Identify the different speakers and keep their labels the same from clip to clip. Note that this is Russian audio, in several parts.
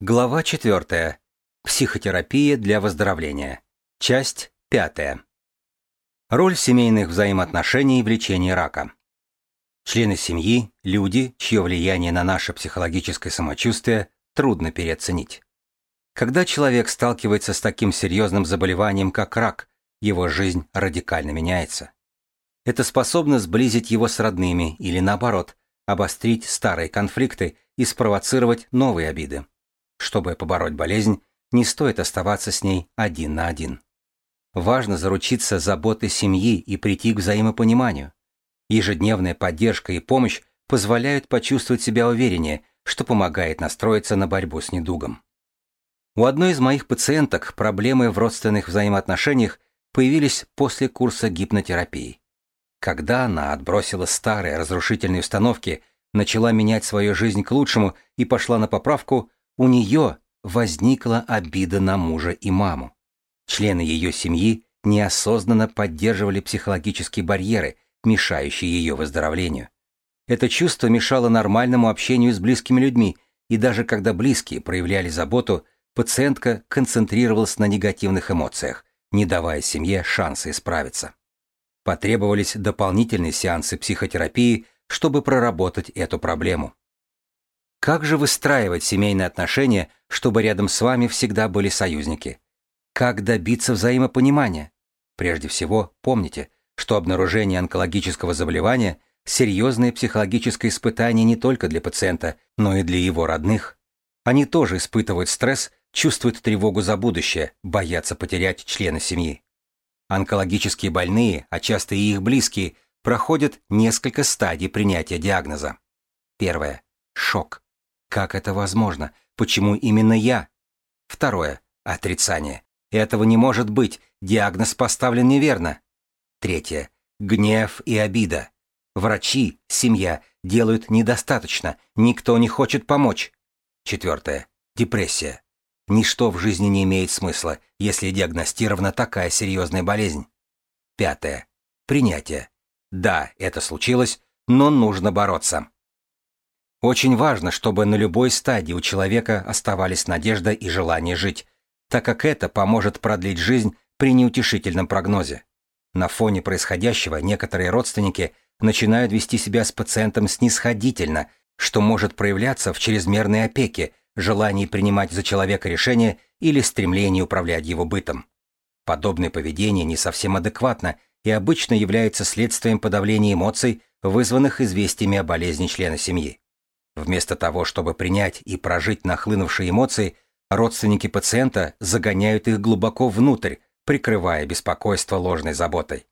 Speaker 1: Глава 4. Психотерапия для выздоровления. Часть 5. Роль семейных взаимоотношений в лечении рака. Члены семьи – люди, чье влияние на наше психологическое самочувствие трудно переоценить. Когда человек сталкивается с таким серьезным заболеванием, как рак, его жизнь радикально меняется. Это способно сблизить его с родными или, наоборот, обострить старые конфликты и спровоцировать новые обиды. Чтобы побороть болезнь, не стоит оставаться с ней один на один. Важно заручиться заботой семьи и прийти к взаимопониманию. Ежедневная поддержка и помощь позволяют почувствовать себя увереннее, что помогает настроиться на борьбу с недугом. У одной из моих пациенток проблемы в родственных взаимоотношениях появились после курса гипнотерапии. Когда она отбросила старые разрушительные установки, начала менять свою жизнь к лучшему и пошла на поправку, у нее возникла обида на мужа и маму. Члены ее семьи неосознанно поддерживали психологические барьеры, мешающие ее выздоровлению. Это чувство мешало нормальному общению с близкими людьми, и даже когда близкие проявляли заботу, пациентка концентрировалась на негативных эмоциях, не давая семье шанса исправиться. Потребовались дополнительные сеансы психотерапии, чтобы проработать эту проблему. Как же выстраивать семейные отношения, чтобы рядом с вами всегда были союзники? Как добиться взаимопонимания? Прежде всего, помните, что обнаружение онкологического заболевания – серьезное психологическое испытание не только для пациента, но и для его родных. Они тоже испытывают стресс, чувствуют тревогу за будущее, боятся потерять члена семьи. Онкологические больные, а часто и их близкие, проходят несколько стадий принятия диагноза. Первое. Шок. Как это возможно? Почему именно я? Второе. Отрицание. Этого не может быть, диагноз поставлен неверно. Третье. Гнев и обида. Врачи, семья делают недостаточно, никто не хочет помочь. Четвертое. Депрессия. Ничто в жизни не имеет смысла, если диагностирована такая серьезная болезнь. Пятое. Принятие. Да, это случилось, но нужно бороться. Очень важно, чтобы на любой стадии у человека оставались надежда и желание жить, так как это поможет продлить жизнь при неутешительном прогнозе. На фоне происходящего некоторые родственники начинают вести себя с пациентом снисходительно, что может проявляться в чрезмерной опеке, желании принимать за человека решения или стремлении управлять его бытом. Подобное поведение не совсем адекватно и обычно является следствием подавления эмоций, вызванных известиями о болезни члена семьи. Вместо того, чтобы принять и прожить нахлынувшие эмоции, родственники пациента загоняют их глубоко внутрь, прикрывая беспокойство ложной заботой.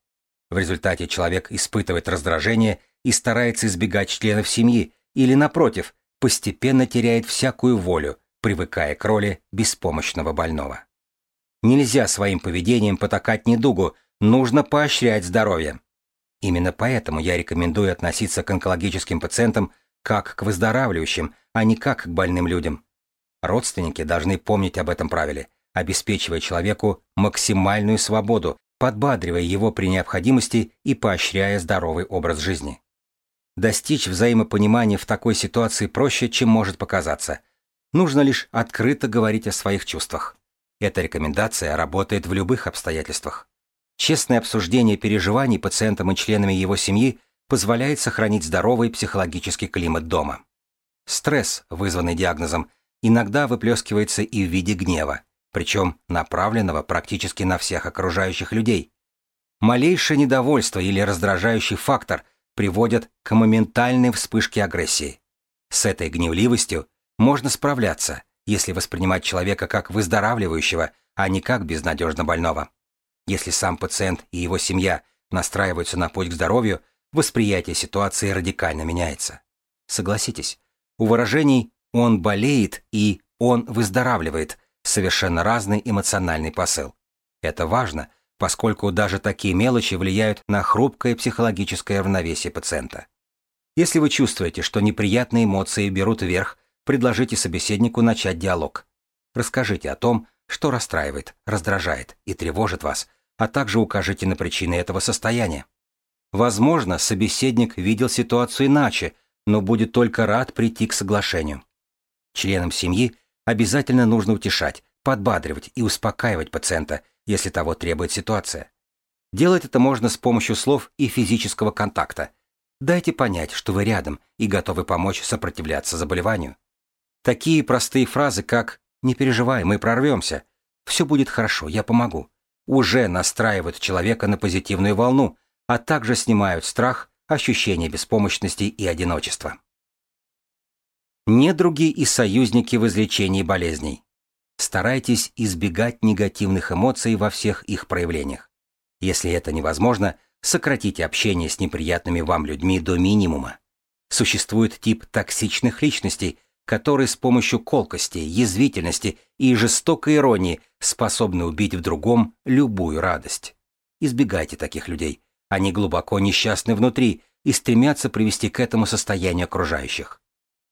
Speaker 1: В результате человек испытывает раздражение и старается избегать членов семьи или, напротив, постепенно теряет всякую волю, привыкая к роли беспомощного больного. Нельзя своим поведением потакать недугу, нужно поощрять здоровье. Именно поэтому я рекомендую относиться к онкологическим пациентам как к выздоравливающим, а не как к больным людям. Родственники должны помнить об этом правиле, обеспечивая человеку максимальную свободу, подбадривая его при необходимости и поощряя здоровый образ жизни. Достичь взаимопонимания в такой ситуации проще, чем может показаться. Нужно лишь открыто говорить о своих чувствах. Эта рекомендация работает в любых обстоятельствах. Честное обсуждение переживаний пациентом и членами его семьи позволяет сохранить здоровый психологический климат дома. Стресс, вызванный диагнозом, иногда выплескивается и в виде гнева, причем направленного практически на всех окружающих людей. Малейшее недовольство или раздражающий фактор – приводят к моментальной вспышке агрессии. С этой гневливостью можно справляться, если воспринимать человека как выздоравливающего, а не как безнадежно больного. Если сам пациент и его семья настраиваются на путь к здоровью, восприятие ситуации радикально меняется. Согласитесь, у выражений «он болеет» и «он выздоравливает» совершенно разный эмоциональный посыл. Это важно, поскольку даже такие мелочи влияют на хрупкое психологическое равновесие пациента. Если вы чувствуете, что неприятные эмоции берут вверх, предложите собеседнику начать диалог. Расскажите о том, что расстраивает, раздражает и тревожит вас, а также укажите на причины этого состояния. Возможно, собеседник видел ситуацию иначе, но будет только рад прийти к соглашению. Членам семьи Обязательно нужно утешать, подбадривать и успокаивать пациента, если того требует ситуация. Делать это можно с помощью слов и физического контакта. Дайте понять, что вы рядом и готовы помочь сопротивляться заболеванию. Такие простые фразы, как «Не переживай, мы прорвемся», «Все будет хорошо, я помогу», уже настраивают человека на позитивную волну, а также снимают страх, ощущение беспомощности и одиночества. Недруги и союзники в излечении болезней. Старайтесь избегать негативных эмоций во всех их проявлениях. Если это невозможно, сократите общение с неприятными вам людьми до минимума. Существует тип токсичных личностей, которые с помощью колкости, язвительности и жестокой иронии способны убить в другом любую радость. Избегайте таких людей. Они глубоко несчастны внутри и стремятся привести к этому состоянию окружающих.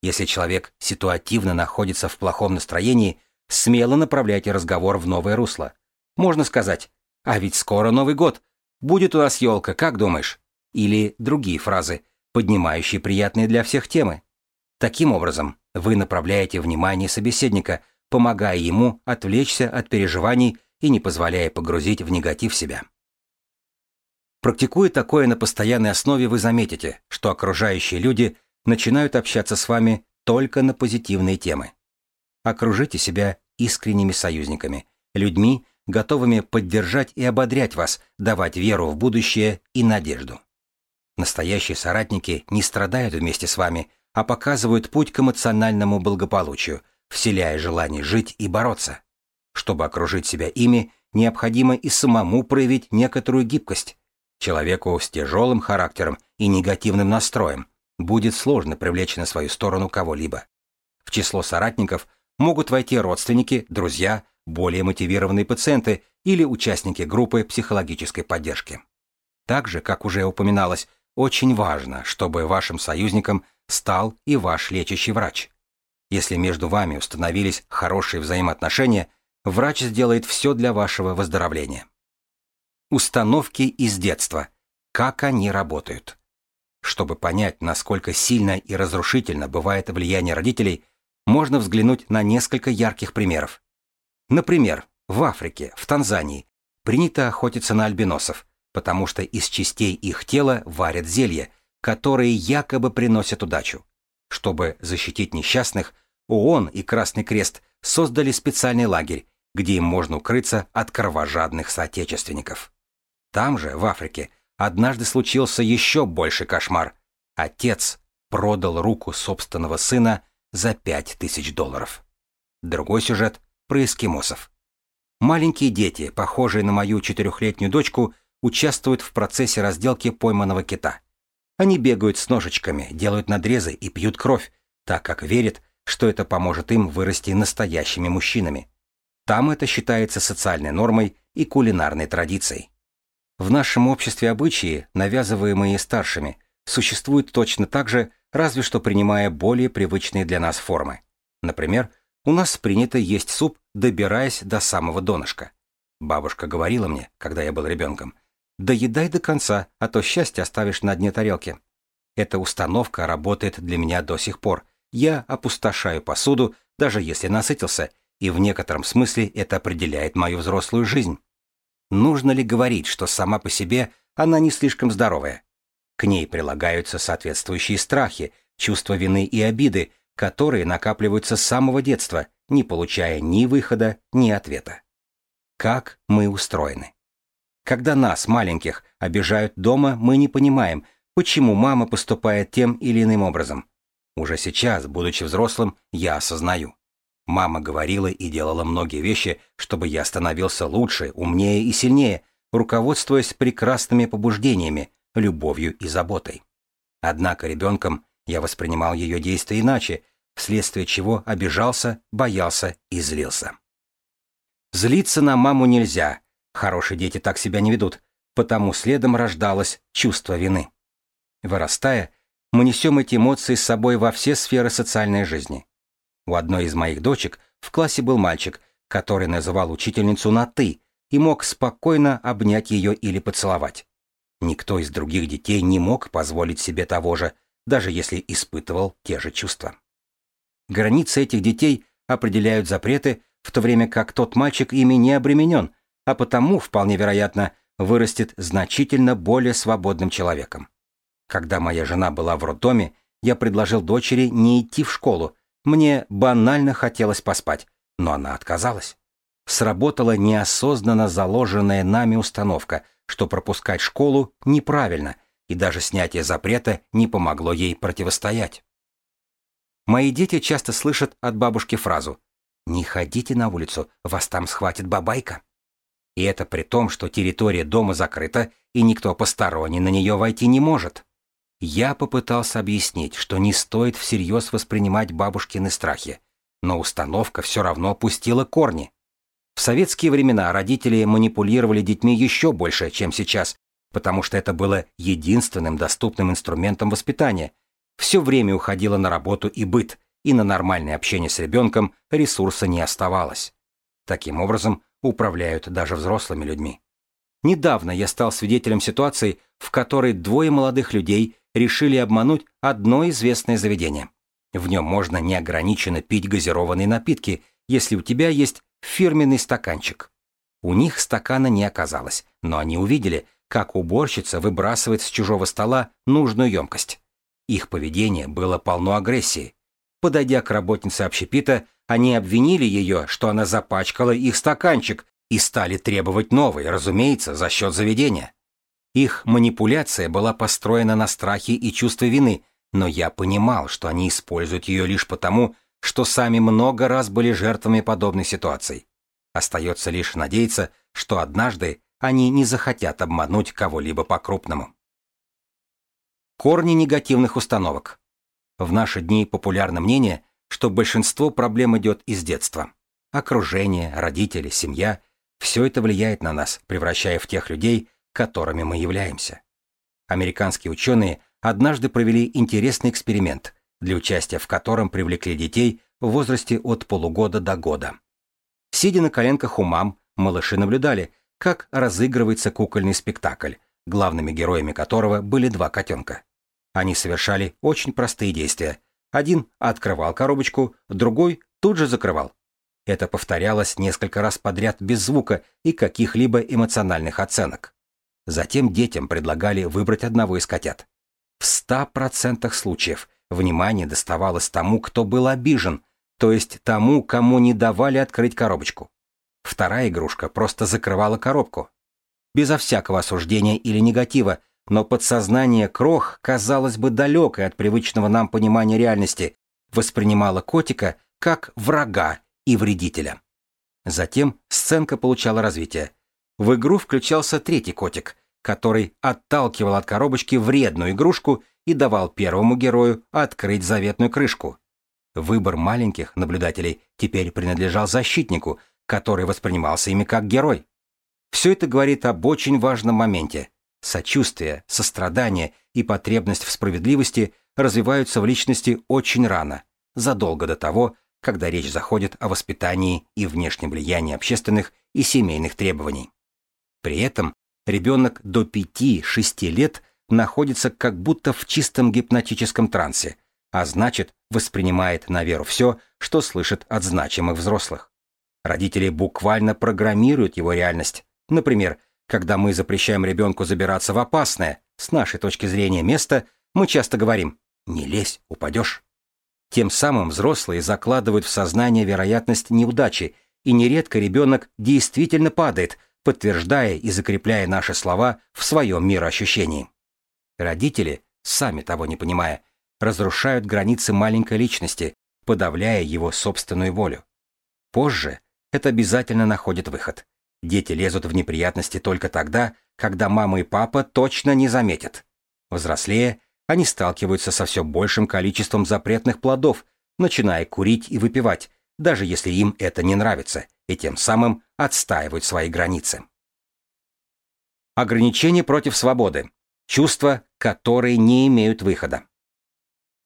Speaker 1: Если человек ситуативно находится в плохом настроении, смело направляйте разговор в новое русло. Можно сказать «А ведь скоро Новый год. Будет у нас елка, как думаешь?» Или другие фразы, поднимающие приятные для всех темы. Таким образом, вы направляете внимание собеседника, помогая ему отвлечься от переживаний и не позволяя погрузить в негатив себя. Практикуя такое на постоянной основе, вы заметите, что окружающие люди начинают общаться с вами только на позитивные темы. Окружите себя искренними союзниками, людьми, готовыми поддержать и ободрять вас, давать веру в будущее и надежду. Настоящие соратники не страдают вместе с вами, а показывают путь к эмоциональному благополучию, вселяя желание жить и бороться. Чтобы окружить себя ими, необходимо и самому проявить некоторую гибкость. Человеку с тяжелым характером и негативным настроем будет сложно привлечь на свою сторону кого-либо. В число соратников могут войти родственники, друзья, более мотивированные пациенты или участники группы психологической поддержки. Также, как уже упоминалось, очень важно, чтобы вашим союзникам стал и ваш лечащий врач. Если между вами установились хорошие взаимоотношения, врач сделает все для вашего выздоровления. Установки из детства. Как они работают. Чтобы понять, насколько сильно и разрушительно бывает влияние родителей, можно взглянуть на несколько ярких примеров. Например, в Африке, в Танзании, принято охотиться на альбиносов, потому что из частей их тела варят зелье, которые якобы приносят удачу. Чтобы защитить несчастных, ООН и Красный Крест создали специальный лагерь, где им можно укрыться от кровожадных соотечественников. Там же, в Африке, однажды случился еще больший кошмар. Отец продал руку собственного сына за пять тысяч долларов. Другой сюжет про эскимосов. Маленькие дети, похожие на мою четырехлетнюю дочку, участвуют в процессе разделки пойманного кита. Они бегают с ножичками, делают надрезы и пьют кровь, так как верят, что это поможет им вырасти настоящими мужчинами. Там это считается социальной нормой и кулинарной традицией. В нашем обществе обычаи, навязываемые старшими, существуют точно так же, разве что принимая более привычные для нас формы. Например, у нас принято есть суп, добираясь до самого донышка. Бабушка говорила мне, когда я был ребенком, Доедай до конца, а то счастье оставишь на дне тарелки. Эта установка работает для меня до сих пор. Я опустошаю посуду, даже если насытился, и в некотором смысле это определяет мою взрослую жизнь. Нужно ли говорить, что сама по себе она не слишком здоровая? К ней прилагаются соответствующие страхи, чувства вины и обиды, которые накапливаются с самого детства, не получая ни выхода, ни ответа. Как мы устроены? Когда нас, маленьких, обижают дома, мы не понимаем, почему мама поступает тем или иным образом. Уже сейчас, будучи взрослым, я осознаю. Мама говорила и делала многие вещи, чтобы я становился лучше, умнее и сильнее, руководствуясь прекрасными побуждениями, любовью и заботой. Однако ребенком я воспринимал ее действия иначе, вследствие чего обижался, боялся и злился. Злиться на маму нельзя, Хорошие дети так себя не ведут, потому следом рождалось чувство вины. Вырастая, мы несем эти эмоции с собой во все сферы социальной жизни. У одной из моих дочек в классе был мальчик, который называл учительницу на «ты» и мог спокойно обнять ее или поцеловать. Никто из других детей не мог позволить себе того же, даже если испытывал те же чувства. Границы этих детей определяют запреты, в то время как тот мальчик ими не обременен, а потому, вполне вероятно, вырастет значительно более свободным человеком. Когда моя жена была в роддоме, я предложил дочери не идти в школу. Мне банально хотелось поспать, но она отказалась. Сработала неосознанно заложенная нами установка, что пропускать школу неправильно, и даже снятие запрета не помогло ей противостоять. Мои дети часто слышат от бабушки фразу «Не ходите на улицу, вас там схватит бабайка». И это при том, что территория дома закрыта, и никто посторонний на нее войти не может. Я попытался объяснить, что не стоит всерьез воспринимать бабушкины страхи, но установка все равно опустила корни. В советские времена родители манипулировали детьми еще больше, чем сейчас, потому что это было единственным доступным инструментом воспитания. Все время уходило на работу и быт, и на нормальное общение с ребенком ресурса не оставалось. Таким образом, управляют даже взрослыми людьми. Недавно я стал свидетелем ситуации, в которой двое молодых людей решили обмануть одно известное заведение. В нем можно неограниченно пить газированные напитки, если у тебя есть фирменный стаканчик. У них стакана не оказалось, но они увидели, как уборщица выбрасывает с чужого стола нужную емкость. Их поведение было полно агрессии. Подойдя к работнице общепита, они обвинили ее, что она запачкала их стаканчик, и стали требовать новый, разумеется, за счет заведения. Их манипуляция была построена на страхе и чувстве вины, но я понимал, что они используют ее лишь потому, что сами много раз были жертвами подобной ситуации. Остается лишь надеяться, что однажды они не захотят обмануть кого-либо по-крупному. Корни негативных установок. В наши дни популярно мнение, что большинство проблем идет из детства. Окружение, родители, семья – все это влияет на нас, превращая в тех людей, которыми мы являемся. Американские ученые однажды провели интересный эксперимент, для участия в котором привлекли детей в возрасте от полугода до года. Сидя на коленках у мам, малыши наблюдали, как разыгрывается кукольный спектакль, главными героями которого были два котенка. Они совершали очень простые действия. Один открывал коробочку, другой тут же закрывал. Это повторялось несколько раз подряд без звука и каких-либо эмоциональных оценок. Затем детям предлагали выбрать одного из котят. В 100% случаев внимание доставалось тому, кто был обижен, то есть тому, кому не давали открыть коробочку. Вторая игрушка просто закрывала коробку. Безо всякого осуждения или негатива, но подсознание крох, казалось бы, далекое от привычного нам понимания реальности, воспринимало котика как врага и вредителя. Затем сценка получала развитие. В игру включался третий котик, который отталкивал от коробочки вредную игрушку и давал первому герою открыть заветную крышку. Выбор маленьких наблюдателей теперь принадлежал защитнику, который воспринимался ими как герой. Все это говорит об очень важном моменте. Сочувствие, сострадание и потребность в справедливости развиваются в личности очень рано, задолго до того, когда речь заходит о воспитании и внешнем влиянии общественных и семейных требований. При этом ребенок до 5-6 лет находится как будто в чистом гипнотическом трансе, а значит, воспринимает на веру все, что слышит от значимых взрослых. Родители буквально программируют его реальность. Например, когда мы запрещаем ребенку забираться в опасное, с нашей точки зрения, место, мы часто говорим «не лезь, упадешь». Тем самым взрослые закладывают в сознание вероятность неудачи, и нередко ребенок действительно падает, подтверждая и закрепляя наши слова в своем мироощущении. Родители, сами того не понимая, разрушают границы маленькой личности, подавляя его собственную волю. Позже это обязательно находит выход. Дети лезут в неприятности только тогда, когда мама и папа точно не заметят. Взрослея, они сталкиваются со все большим количеством запретных плодов, начиная курить и выпивать, даже если им это не нравится, и тем самым отстаивают свои границы. Ограничения против свободы. Чувства, которые не имеют выхода.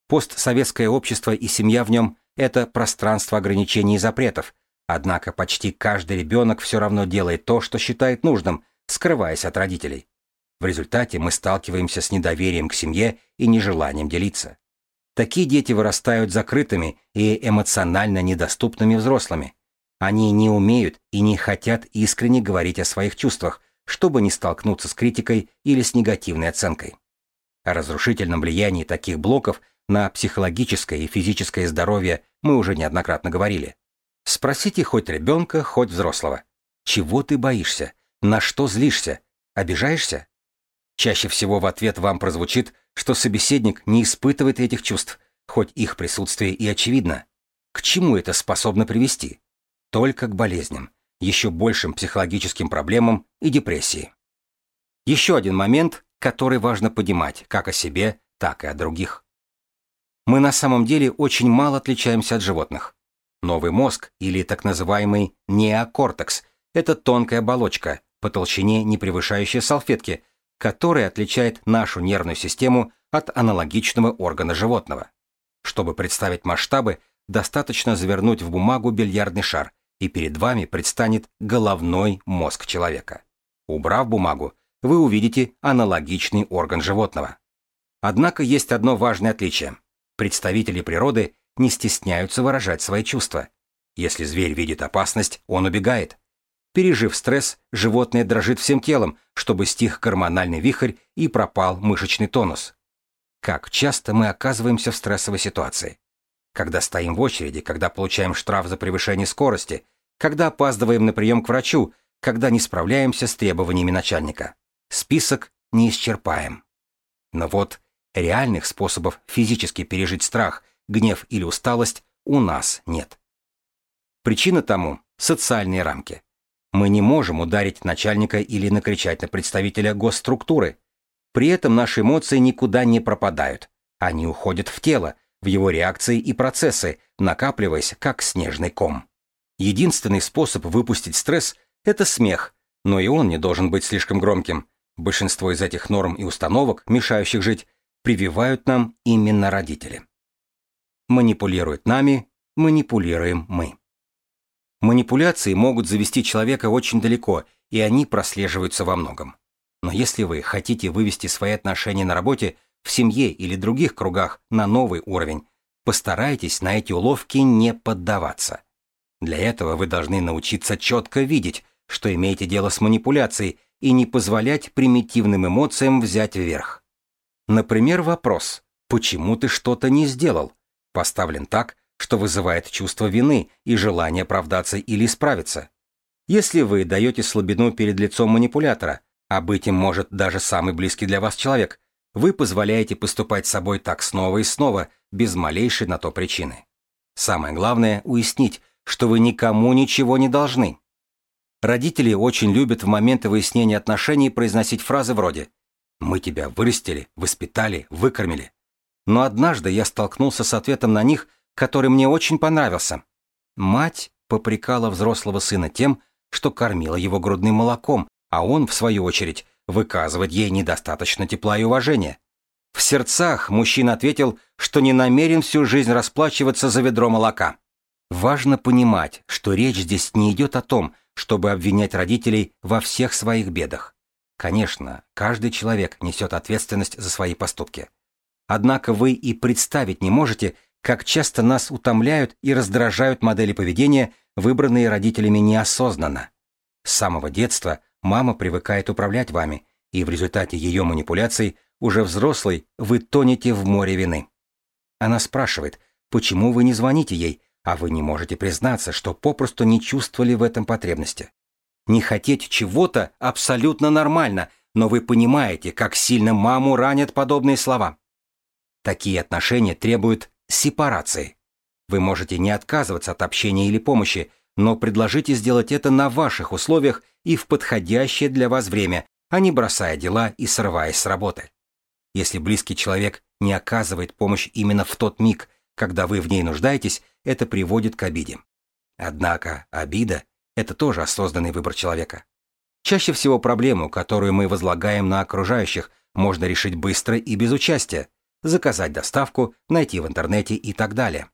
Speaker 1: Постсоветское общество и семья в нем – это пространство ограничений и запретов, однако почти каждый ребенок все равно делает то, что считает нужным, скрываясь от родителей. В результате мы сталкиваемся с недоверием к семье и нежеланием делиться. Такие дети вырастают закрытыми и эмоционально недоступными взрослыми. Они не умеют и не хотят искренне говорить о своих чувствах, чтобы не столкнуться с критикой или с негативной оценкой. О разрушительном влиянии таких блоков на психологическое и физическое здоровье мы уже неоднократно говорили. Спросите хоть ребенка, хоть взрослого. Чего ты боишься? На что злишься? Обижаешься? Чаще всего в ответ вам прозвучит, что собеседник не испытывает этих чувств, хоть их присутствие и очевидно. К чему это способно привести? Только к болезням, еще большим психологическим проблемам и депрессии. Еще один момент, который важно понимать как о себе, так и о других. Мы на самом деле очень мало отличаемся от животных. Новый мозг, или так называемый неокортекс, это тонкая оболочка, по толщине не превышающая салфетки, которая отличает нашу нервную систему от аналогичного органа животного. Чтобы представить масштабы, достаточно завернуть в бумагу бильярдный шар, и перед вами предстанет головной мозг человека. Убрав бумагу, вы увидите аналогичный орган животного. Однако есть одно важное отличие. Представители природы не стесняются выражать свои чувства. Если зверь видит опасность, он убегает. Пережив стресс, животное дрожит всем телом, чтобы стих гормональный вихрь и пропал мышечный тонус. Как часто мы оказываемся в стрессовой ситуации? Когда стоим в очереди, когда получаем штраф за превышение скорости, когда опаздываем на прием к врачу, когда не справляемся с требованиями начальника. Список не исчерпаем. Но вот реальных способов физически пережить страх, гнев или усталость у нас нет. Причина тому – социальные рамки. Мы не можем ударить начальника или накричать на представителя госструктуры. При этом наши эмоции никуда не пропадают. Они уходят в тело, в его реакции и процессы, накапливаясь как снежный ком. Единственный способ выпустить стресс – это смех, но и он не должен быть слишком громким. Большинство из этих норм и установок, мешающих жить, прививают нам именно родители. Манипулируют нами, манипулируем мы. Манипуляции могут завести человека очень далеко, и они прослеживаются во многом. Но если вы хотите вывести свои отношения на работе, в семье или других кругах на новый уровень, постарайтесь на эти уловки не поддаваться. Для этого вы должны научиться четко видеть, что имеете дело с манипуляцией, и не позволять примитивным эмоциям взять вверх. Например, вопрос «почему ты что-то не сделал?» поставлен так, что вызывает чувство вины и желание оправдаться или исправиться. Если вы даете слабину перед лицом манипулятора, а быть им может даже самый близкий для вас человек, вы позволяете поступать с собой так снова и снова, без малейшей на то причины. Самое главное – уяснить, что вы никому ничего не должны. Родители очень любят в моменты выяснения отношений произносить фразы вроде «Мы тебя вырастили, воспитали, выкормили». Но однажды я столкнулся с ответом на них, который мне очень понравился. Мать попрекала взрослого сына тем, что кормила его грудным молоком, а он, в свою очередь, выказывает ей недостаточно тепла и уважения. В сердцах мужчина ответил, что не намерен всю жизнь расплачиваться за ведро молока. Важно понимать, что речь здесь не идет о том, чтобы обвинять родителей во всех своих бедах. Конечно, каждый человек несет ответственность за свои поступки. Однако вы и представить не можете, как часто нас утомляют и раздражают модели поведения, выбранные родителями неосознанно. С самого детства мама привыкает управлять вами, и в результате ее манипуляций уже взрослый вы тонете в море вины. Она спрашивает, почему вы не звоните ей, а вы не можете признаться, что попросту не чувствовали в этом потребности. Не хотеть чего-то абсолютно нормально, но вы понимаете, как сильно маму ранят подобные слова. Такие отношения требуют сепарации. Вы можете не отказываться от общения или помощи, но предложите сделать это на ваших условиях и в подходящее для вас время, а не бросая дела и срываясь с работы. Если близкий человек не оказывает помощь именно в тот миг, когда вы в ней нуждаетесь, это приводит к обиде. Однако обида – это тоже осознанный выбор человека. Чаще всего проблему, которую мы возлагаем на окружающих, можно решить быстро и без участия, заказать доставку, найти в интернете и так далее.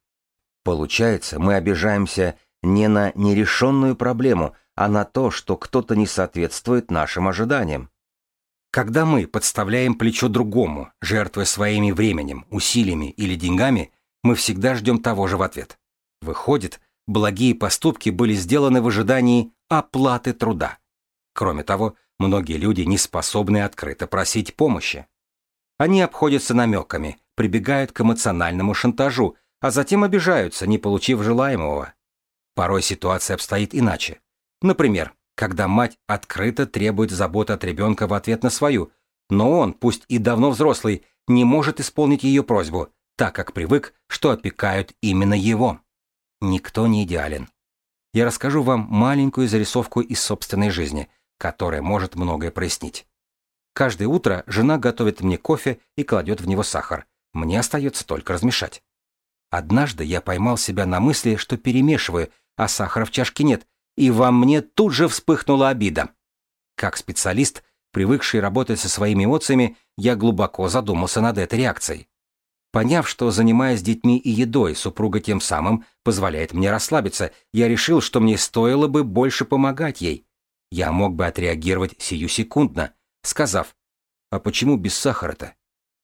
Speaker 1: Получается, мы обижаемся не на нерешенную проблему, а на то, что кто-то не соответствует нашим ожиданиям. Когда мы подставляем плечо другому, жертвуя своими временем, усилиями или деньгами, мы всегда ждем того же в ответ. Выходит, благие поступки были сделаны в ожидании оплаты труда. Кроме того, многие люди не способны открыто просить помощи. Они обходятся намеками, прибегают к эмоциональному шантажу, а затем обижаются, не получив желаемого. Порой ситуация обстоит иначе. Например, когда мать открыто требует заботы от ребенка в ответ на свою, но он, пусть и давно взрослый, не может исполнить ее просьбу, так как привык, что опекают именно его. Никто не идеален. Я расскажу вам маленькую зарисовку из собственной жизни, которая может многое прояснить. Каждое утро жена готовит мне кофе и кладет в него сахар. Мне остается только размешать. Однажды я поймал себя на мысли, что перемешиваю, а сахара в чашке нет, и во мне тут же вспыхнула обида. Как специалист, привыкший работать со своими эмоциями, я глубоко задумался над этой реакцией. Поняв, что, занимаясь детьми и едой, супруга тем самым позволяет мне расслабиться, я решил, что мне стоило бы больше помогать ей. Я мог бы отреагировать сию секундно, сказав, «А почему без сахара-то?»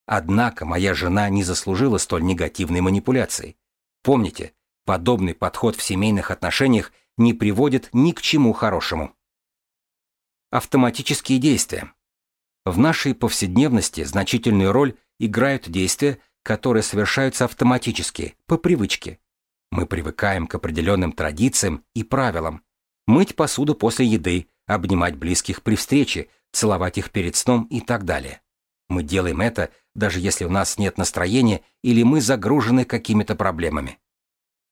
Speaker 1: Однако моя жена не заслужила столь негативной манипуляции. Помните, подобный подход в семейных отношениях не приводит ни к чему хорошему. Автоматические действия. В нашей повседневности значительную роль играют действия, которые совершаются автоматически, по привычке. Мы привыкаем к определенным традициям и правилам. Мыть посуду после еды, обнимать близких при встрече, целовать их перед сном и так далее. Мы делаем это, даже если у нас нет настроения или мы загружены какими-то проблемами.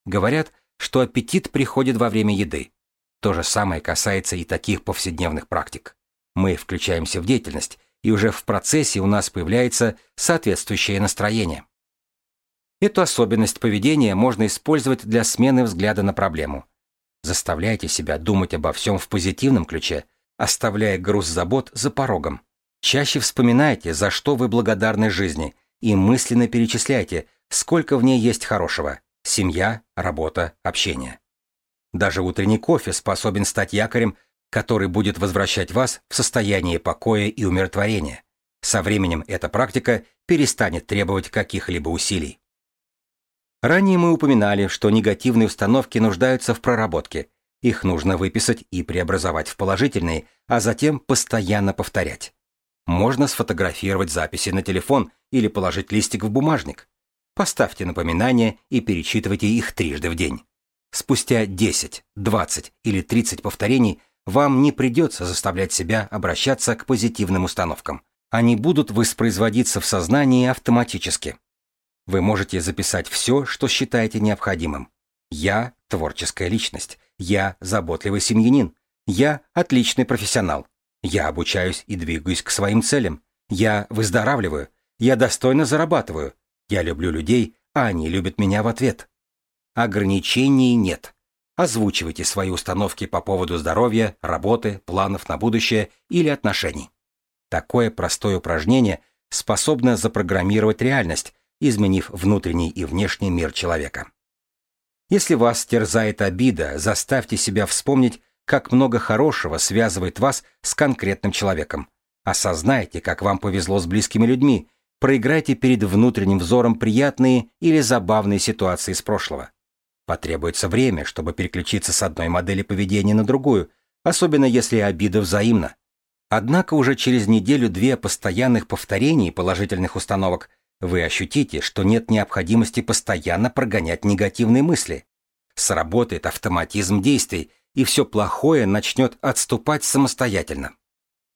Speaker 1: Говорят, что аппетит приходит во время еды. То же самое касается и таких повседневных практик. Мы включаемся в деятельность, и уже в процессе у нас появляется соответствующее настроение. Эту особенность поведения можно использовать для смены взгляда на проблему. Заставляйте себя думать обо всем в позитивном ключе, оставляя груз забот за порогом. Чаще вспоминайте, за что вы благодарны жизни, и мысленно перечисляйте, сколько в ней есть хорошего – семья, работа, общение. Даже утренний кофе способен стать якорем, который будет возвращать вас в состояние покоя и умиротворения. Со временем эта практика перестанет требовать каких-либо усилий. Ранее мы упоминали, что негативные установки нуждаются в проработке. Их нужно выписать и преобразовать в положительные, а затем постоянно повторять. Можно сфотографировать записи на телефон или положить листик в бумажник. Поставьте напоминания и перечитывайте их трижды в день. Спустя 10, 20 или 30 повторений вам не придется заставлять себя обращаться к позитивным установкам. Они будут воспроизводиться в сознании автоматически. Вы можете записать все, что считаете необходимым. Я – творческая личность. Я – заботливый семьянин. Я – отличный профессионал. Я обучаюсь и двигаюсь к своим целям. Я выздоравливаю. Я достойно зарабатываю. Я люблю людей, а они любят меня в ответ. Ограничений нет. Озвучивайте свои установки по поводу здоровья, работы, планов на будущее или отношений. Такое простое упражнение способно запрограммировать реальность, изменив внутренний и внешний мир человека. Если вас терзает обида, заставьте себя вспомнить, как много хорошего связывает вас с конкретным человеком. Осознайте, как вам повезло с близкими людьми, проиграйте перед внутренним взором приятные или забавные ситуации из прошлого. Потребуется время, чтобы переключиться с одной модели поведения на другую, особенно если обида взаимна. Однако уже через неделю-две постоянных повторений положительных установок вы ощутите, что нет необходимости постоянно прогонять негативные мысли. Сработает автоматизм действий, и все плохое начнет отступать самостоятельно.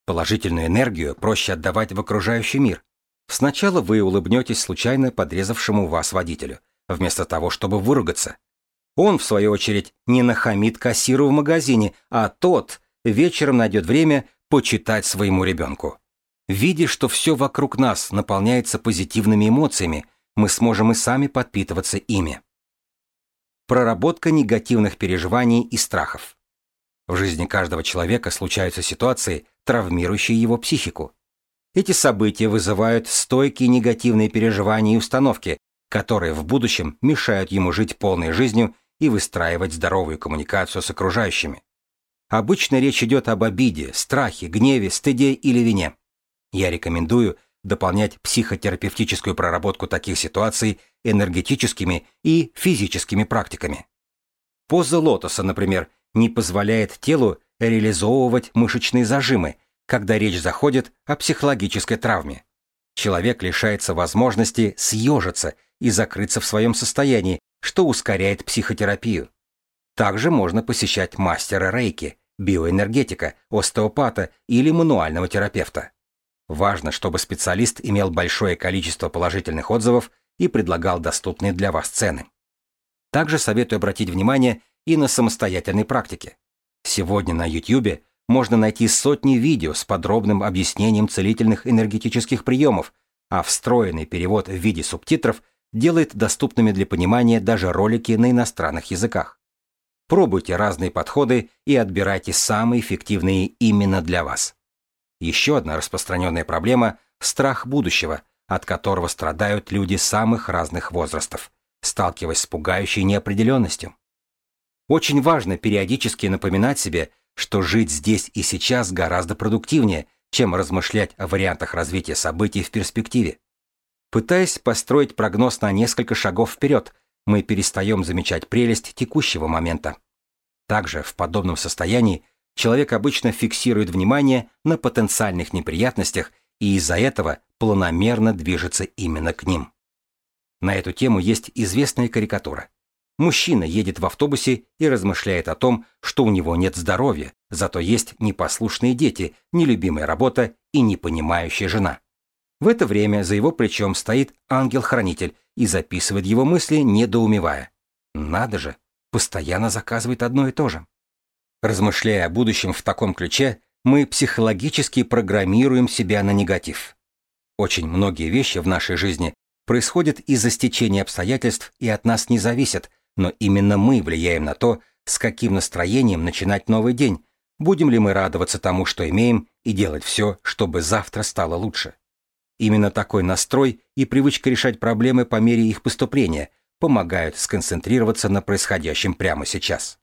Speaker 1: Положительную энергию проще отдавать в окружающий мир. Сначала вы улыбнетесь случайно подрезавшему вас водителю, вместо того, чтобы выругаться. Он, в свою очередь, не нахамит кассиру в магазине, а тот вечером найдет время почитать своему ребенку. Видя, что все вокруг нас наполняется позитивными эмоциями, мы сможем и сами подпитываться ими. Проработка негативных переживаний и страхов. В жизни каждого человека случаются ситуации, травмирующие его психику. Эти события вызывают стойкие негативные переживания и установки, которые в будущем мешают ему жить полной жизнью и выстраивать здоровую коммуникацию с окружающими. Обычно речь идет об обиде, страхе, гневе, стыде или вине. Я рекомендую дополнять психотерапевтическую проработку таких ситуаций энергетическими и физическими практиками. Поза лотоса, например, не позволяет телу реализовывать мышечные зажимы, когда речь заходит о психологической травме. Человек лишается возможности съежиться и закрыться в своем состоянии, что ускоряет психотерапию. Также можно посещать мастера рейки, биоэнергетика, остеопата или мануального терапевта. Важно, чтобы специалист имел большое количество положительных отзывов и предлагал доступные для вас цены. Также советую обратить внимание и на самостоятельные практики. Сегодня на YouTube можно найти сотни видео с подробным объяснением целительных энергетических приемов, а встроенный перевод в виде субтитров делает доступными для понимания даже ролики на иностранных языках. Пробуйте разные подходы и отбирайте самые эффективные именно для вас. Еще одна распространенная проблема – страх будущего, от которого страдают люди самых разных возрастов, сталкиваясь с пугающей неопределенностью. Очень важно периодически напоминать себе, что жить здесь и сейчас гораздо продуктивнее, чем размышлять о вариантах развития событий в перспективе. Пытаясь построить прогноз на несколько шагов вперед, мы перестаем замечать прелесть текущего момента. Также в подобном состоянии человек обычно фиксирует внимание на потенциальных неприятностях и из-за этого планомерно движется именно к ним. На эту тему есть известная карикатура. Мужчина едет в автобусе и размышляет о том, что у него нет здоровья, зато есть непослушные дети, нелюбимая работа и непонимающая жена. В это время за его плечом стоит ангел-хранитель и записывает его мысли, недоумевая. Надо же, постоянно заказывает одно и то же. Размышляя о будущем в таком ключе, мы психологически программируем себя на негатив. Очень многие вещи в нашей жизни происходят из-за стечения обстоятельств и от нас не зависят, но именно мы влияем на то, с каким настроением начинать новый день, будем ли мы радоваться тому, что имеем, и делать все, чтобы завтра стало лучше. Именно такой настрой и привычка решать проблемы по мере их поступления помогают сконцентрироваться на происходящем прямо сейчас.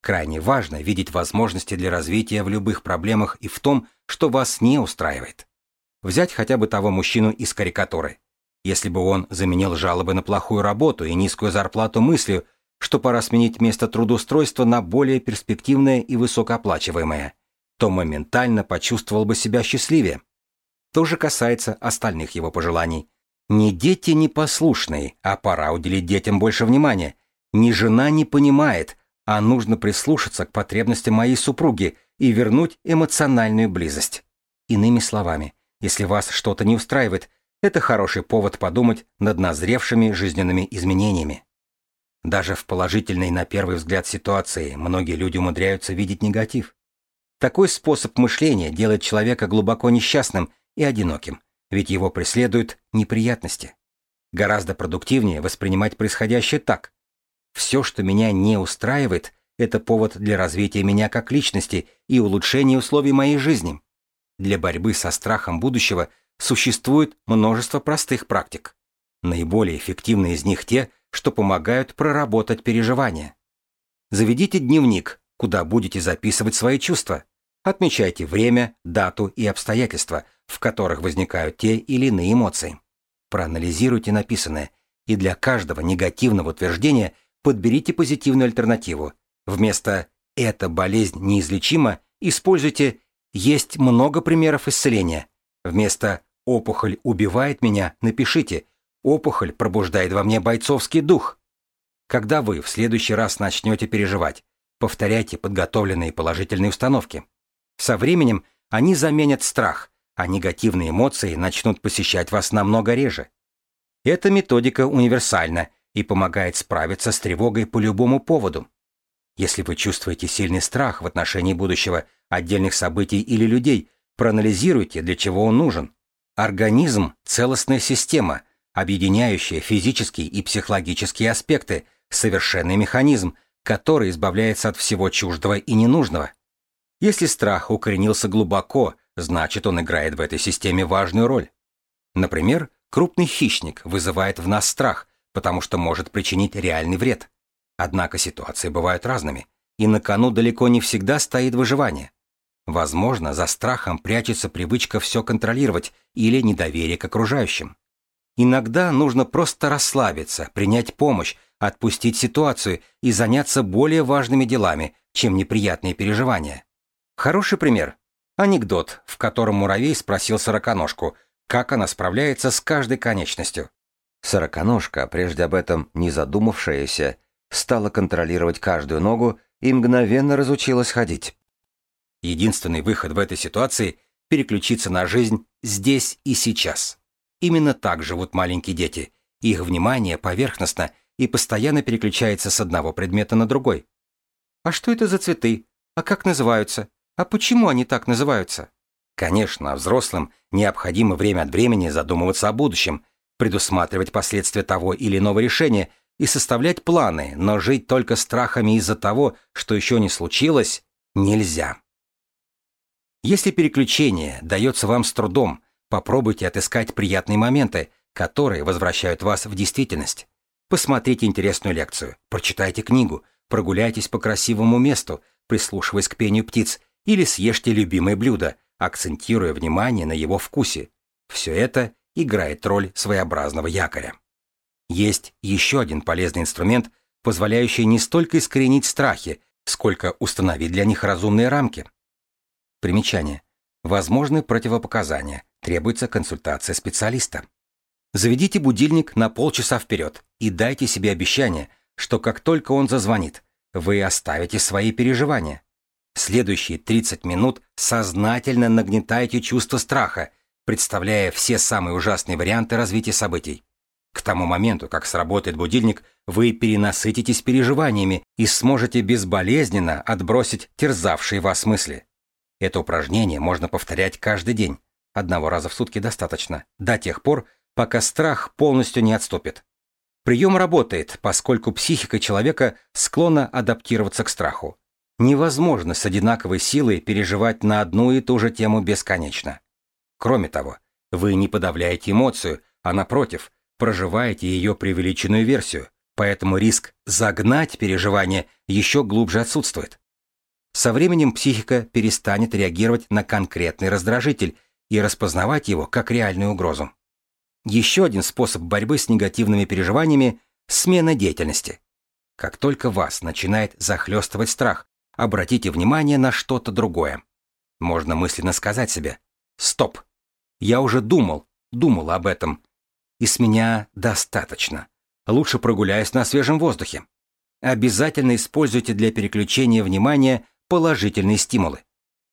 Speaker 1: Крайне важно видеть возможности для развития в любых проблемах и в том, что вас не устраивает. Взять хотя бы того мужчину из карикатуры. Если бы он заменил жалобы на плохую работу и низкую зарплату мыслью, что пора сменить место трудоустройства на более перспективное и высокооплачиваемое, то моментально почувствовал бы себя счастливее. То же касается остальных его пожеланий. Не дети непослушные, а пора уделить детям больше внимания. Ни жена не понимает, а нужно прислушаться к потребностям моей супруги и вернуть эмоциональную близость. Иными словами, если вас что-то не устраивает, это хороший повод подумать над назревшими жизненными изменениями. Даже в положительной на первый взгляд ситуации многие люди умудряются видеть негатив. Такой способ мышления делает человека глубоко несчастным и одиноким, ведь его преследуют неприятности. Гораздо продуктивнее воспринимать происходящее так. Все, что меня не устраивает, это повод для развития меня как личности и улучшения условий моей жизни. Для борьбы со страхом будущего Существует множество простых практик. Наиболее эффективные из них те, что помогают проработать переживания. Заведите дневник, куда будете записывать свои чувства. Отмечайте время, дату и обстоятельства, в которых возникают те или иные эмоции. Проанализируйте написанное, и для каждого негативного утверждения подберите позитивную альтернативу. Вместо «эта болезнь неизлечима» используйте «есть много примеров исцеления». Вместо Опухоль убивает меня, напишите. Опухоль пробуждает во мне бойцовский дух. Когда вы в следующий раз начнете переживать, повторяйте подготовленные положительные установки. Со временем они заменят страх, а негативные эмоции начнут посещать вас намного реже. Эта методика универсальна и помогает справиться с тревогой по любому поводу. Если вы чувствуете сильный страх в отношении будущего, отдельных событий или людей, проанализируйте, для чего он нужен. Организм – целостная система, объединяющая физические и психологические аспекты, совершенный механизм, который избавляется от всего чуждого и ненужного. Если страх укоренился глубоко, значит он играет в этой системе важную роль. Например, крупный хищник вызывает в нас страх, потому что может причинить реальный вред. Однако ситуации бывают разными, и на кону далеко не всегда стоит выживание. Возможно, за страхом прячется привычка все контролировать или недоверие к окружающим. Иногда нужно просто расслабиться, принять помощь, отпустить ситуацию и заняться более важными делами, чем неприятные переживания. Хороший пример. Анекдот, в котором муравей спросил сороконожку, как она справляется с каждой конечностью. Сороконожка, прежде об этом не задумавшаяся, стала контролировать каждую ногу и мгновенно разучилась ходить. Единственный выход в этой ситуации – переключиться на жизнь здесь и сейчас. Именно так живут маленькие дети. Их внимание поверхностно и постоянно переключается с одного предмета на другой. А что это за цветы? А как называются? А почему они так называются? Конечно, взрослым необходимо время от времени задумываться о будущем, предусматривать последствия того или иного решения и составлять планы, но жить только страхами из-за того, что еще не случилось, нельзя. Если переключение дается вам с трудом, попробуйте отыскать приятные моменты, которые возвращают вас в действительность. Посмотрите интересную лекцию, прочитайте книгу, прогуляйтесь по красивому месту, прислушиваясь к пению птиц, или съешьте любимое блюдо, акцентируя внимание на его вкусе. Все это играет роль своеобразного якоря. Есть еще один полезный инструмент, позволяющий не столько искоренить страхи, сколько установить для них разумные рамки. Примечание. Возможны противопоказания, требуется консультация специалиста. Заведите будильник на полчаса вперед и дайте себе обещание, что как только он зазвонит, вы оставите свои переживания. Следующие 30 минут сознательно нагнетайте чувство страха, представляя все самые ужасные варианты развития событий. К тому моменту, как сработает будильник, вы перенасытитесь переживаниями и сможете безболезненно отбросить терзавшие вас мысли. Это упражнение можно повторять каждый день. Одного раза в сутки достаточно, до тех пор, пока страх полностью не отступит. Прием работает, поскольку психика человека склонна адаптироваться к страху. Невозможно с одинаковой силой переживать на одну и ту же тему бесконечно. Кроме того, вы не подавляете эмоцию, а напротив, проживаете ее преувеличенную версию, поэтому риск загнать переживание еще глубже отсутствует. Со временем психика перестанет реагировать на конкретный раздражитель и распознавать его как реальную угрозу. Еще один способ борьбы с негативными переживаниями – смена деятельности. Как только вас начинает захлестывать страх, обратите внимание на что-то другое. Можно мысленно сказать себе «Стоп! Я уже думал, думал об этом, и с меня достаточно. Лучше прогуляюсь на свежем воздухе. Обязательно используйте для переключения внимания положительные стимулы.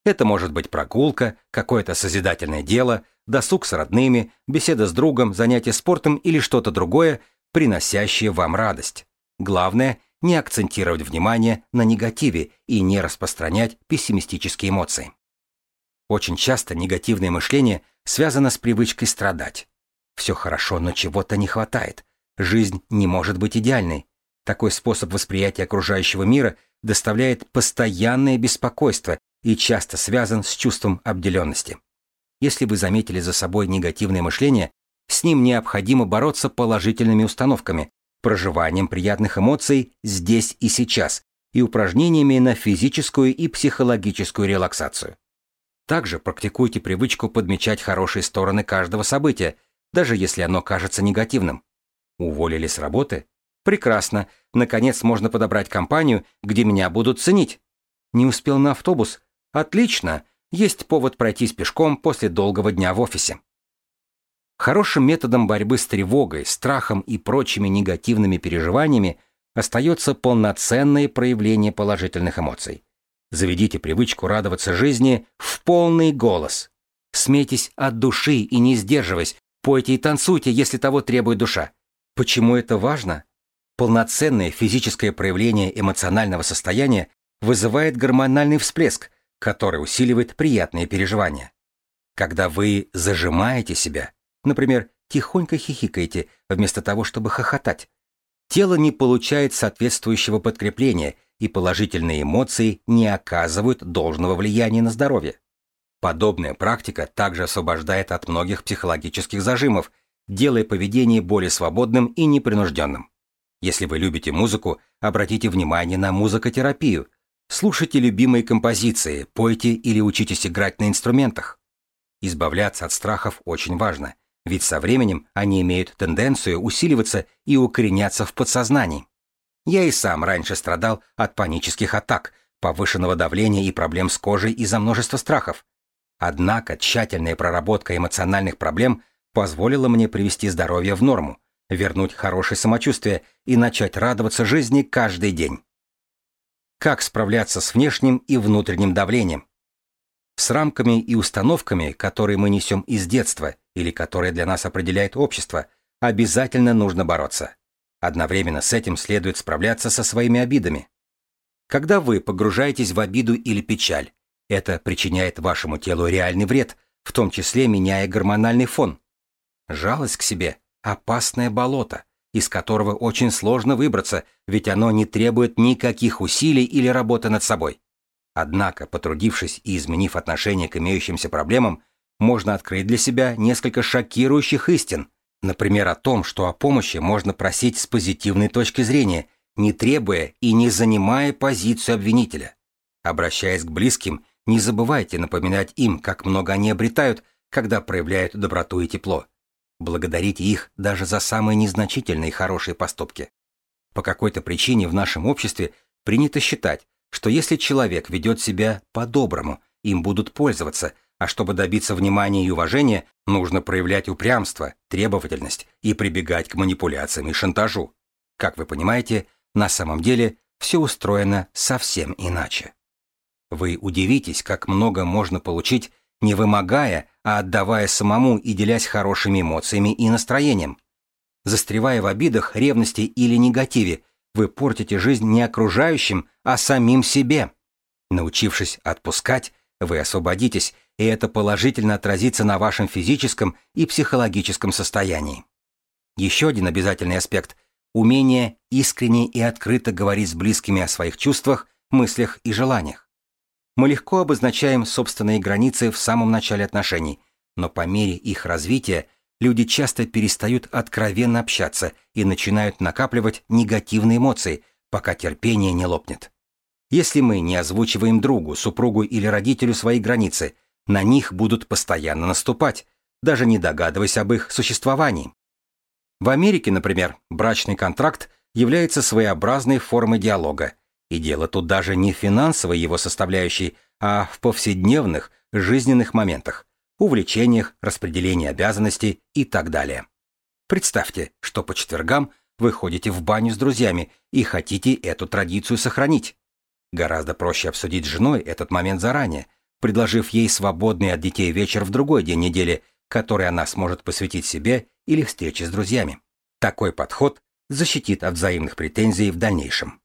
Speaker 1: Это может быть прогулка, какое-то созидательное дело, досуг с родными, беседа с другом, занятие спортом или что-то другое, приносящее вам радость. Главное – не акцентировать внимание на негативе и не распространять пессимистические эмоции. Очень часто негативное мышление связано с привычкой страдать. Все хорошо, но чего-то не хватает. Жизнь не может быть идеальной. Такой способ восприятия окружающего мира доставляет постоянное беспокойство и часто связан с чувством обделенности. Если вы заметили за собой негативное мышление, с ним необходимо бороться положительными установками, проживанием приятных эмоций здесь и сейчас и упражнениями на физическую и психологическую релаксацию. Также практикуйте привычку подмечать хорошие стороны каждого события, даже если оно кажется негативным. Уволили с работы? Прекрасно. Наконец можно подобрать компанию, где меня будут ценить. Не успел на автобус? Отлично. Есть повод пройтись пешком после долгого дня в офисе. Хорошим методом борьбы с тревогой, страхом и прочими негативными переживаниями остается полноценное проявление положительных эмоций. Заведите привычку радоваться жизни в полный голос. Смейтесь от души и не сдерживаясь, пойте и танцуйте, если того требует душа. Почему это важно? Полноценное физическое проявление эмоционального состояния вызывает гормональный всплеск, который усиливает приятные переживания. Когда вы зажимаете себя, например, тихонько хихикаете вместо того, чтобы хохотать, тело не получает соответствующего подкрепления, и положительные эмоции не оказывают должного влияния на здоровье. Подобная практика также освобождает от многих психологических зажимов, делая поведение более свободным и непринужденным. Если вы любите музыку, обратите внимание на музыкотерапию. Слушайте любимые композиции, пойте или учитесь играть на инструментах. Избавляться от страхов очень важно, ведь со временем они имеют тенденцию усиливаться и укореняться в подсознании. Я и сам раньше страдал от панических атак, повышенного давления и проблем с кожей из-за множества страхов. Однако тщательная проработка эмоциональных проблем позволила мне привести здоровье в норму, вернуть хорошее самочувствие и начать радоваться жизни каждый день. Как справляться с внешним и внутренним давлением? С рамками и установками, которые мы несем из детства или которые для нас определяет общество, обязательно нужно бороться. Одновременно с этим следует справляться со своими обидами. Когда вы погружаетесь в обиду или печаль, это причиняет вашему телу реальный вред, в том числе меняя гормональный фон. Жалость к себе – опасное болото, из которого очень сложно выбраться, ведь оно не требует никаких усилий или работы над собой. Однако, потрудившись и изменив отношение к имеющимся проблемам, можно открыть для себя несколько шокирующих истин, например, о том, что о помощи можно просить с позитивной точки зрения, не требуя и не занимая позицию обвинителя. Обращаясь к близким, не забывайте напоминать им, как много они обретают, когда проявляют доброту и тепло. Благодарите их даже за самые незначительные хорошие поступки. По какой-то причине в нашем обществе принято считать, что если человек ведет себя по-доброму, им будут пользоваться, а чтобы добиться внимания и уважения, нужно проявлять упрямство, требовательность и прибегать к манипуляциям и шантажу. Как вы понимаете, на самом деле все устроено совсем иначе. Вы удивитесь, как много можно получить, не вымогая, а отдавая самому и делясь хорошими эмоциями и настроением. Застревая в обидах, ревности или негативе, вы портите жизнь не окружающим, а самим себе. Научившись отпускать, вы освободитесь, и это положительно отразится на вашем физическом и психологическом состоянии. Еще один обязательный аспект – умение искренне и открыто говорить с близкими о своих чувствах, мыслях и желаниях. Мы легко обозначаем собственные границы в самом начале отношений, но по мере их развития люди часто перестают откровенно общаться и начинают накапливать негативные эмоции, пока терпение не лопнет. Если мы не озвучиваем другу, супругу или родителю свои границы, на них будут постоянно наступать, даже не догадываясь об их существовании. В Америке, например, брачный контракт является своеобразной формой диалога, и дело тут даже не в финансовой его составляющей, а в повседневных, жизненных моментах, увлечениях, распределении обязанностей и так далее. Представьте, что по четвергам вы ходите в баню с друзьями и хотите эту традицию сохранить. Гораздо проще обсудить с женой этот момент заранее, предложив ей свободный от детей вечер в другой день недели, который она сможет посвятить себе или встрече с друзьями. Такой подход защитит от взаимных претензий в дальнейшем.